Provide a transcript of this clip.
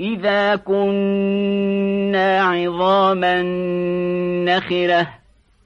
إذا كنا عظاما نخرة